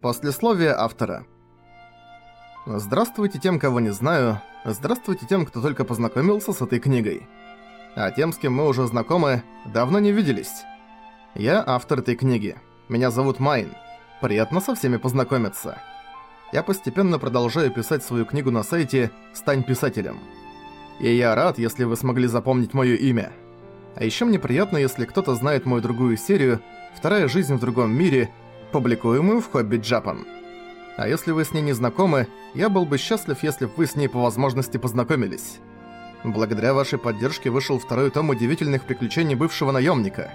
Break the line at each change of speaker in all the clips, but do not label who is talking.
Послесловие автора. Здравствуйте тем, кого не знаю. Здравствуйте тем, кто только познакомился с этой книгой. А тем, с кем мы уже знакомы, давно не виделись. Я автор этой книги. Меня зовут Майн. Приятно со всеми познакомиться. Я постепенно продолжаю писать свою книгу на сайте «Стань писателем». И я рад, если вы смогли запомнить моё имя. А ещё мне приятно, если кто-то знает мою другую серию «Вторая жизнь в другом мире», публикуемую в Хобби Джапан. А если вы с ней не знакомы, я был бы счастлив, если бы вы с ней по возможности познакомились. Благодаря вашей поддержке вышел второй том удивительных приключений бывшего наемника.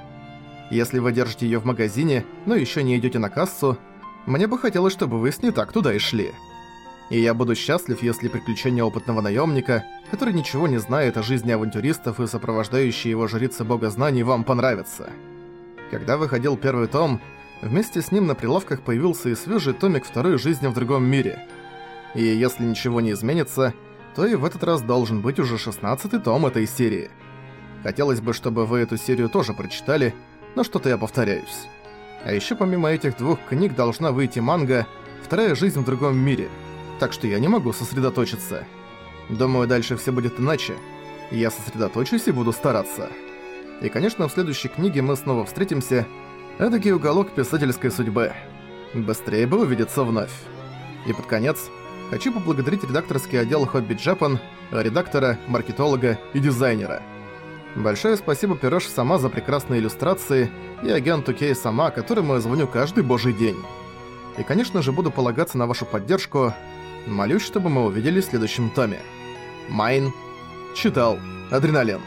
Если вы держите ее в магазине, но еще не идете на кассу, мне бы хотелось, чтобы вы с ней так туда и шли. И я буду счастлив, если приключения опытного наемника, который ничего не знает о жизни авантюристов и сопровождающие его жрицы бога знаний, вам понравятся. Когда выходил первый том, Вместе с ним на прилавках появился и свежий томик второй жизни в другом мире. И если ничего не изменится, то и в этот раз должен быть уже шестнадцатый том этой серии. Хотелось бы, чтобы вы эту серию тоже прочитали, но что-то я повторяюсь. А еще помимо этих двух книг должна выйти манга «Вторая жизнь в другом мире», так что я не могу сосредоточиться. Думаю, дальше все будет иначе. Я сосредоточусь и буду стараться. И, конечно, в следующей книге мы снова встретимся, Эдакий уголок писательской судьбы. Быстрее бы увидеться вновь. И под конец хочу поблагодарить редакторский отдел Хобби Джапан, редактора, маркетолога и дизайнера. Большое спасибо Пирош сама за прекрасные иллюстрации и агенту Кей сама, которому я звоню каждый божий день. И, конечно же, буду полагаться на вашу поддержку. Молюсь, чтобы мы увиделись в следующем томе. Майн. Читал. Адреналин.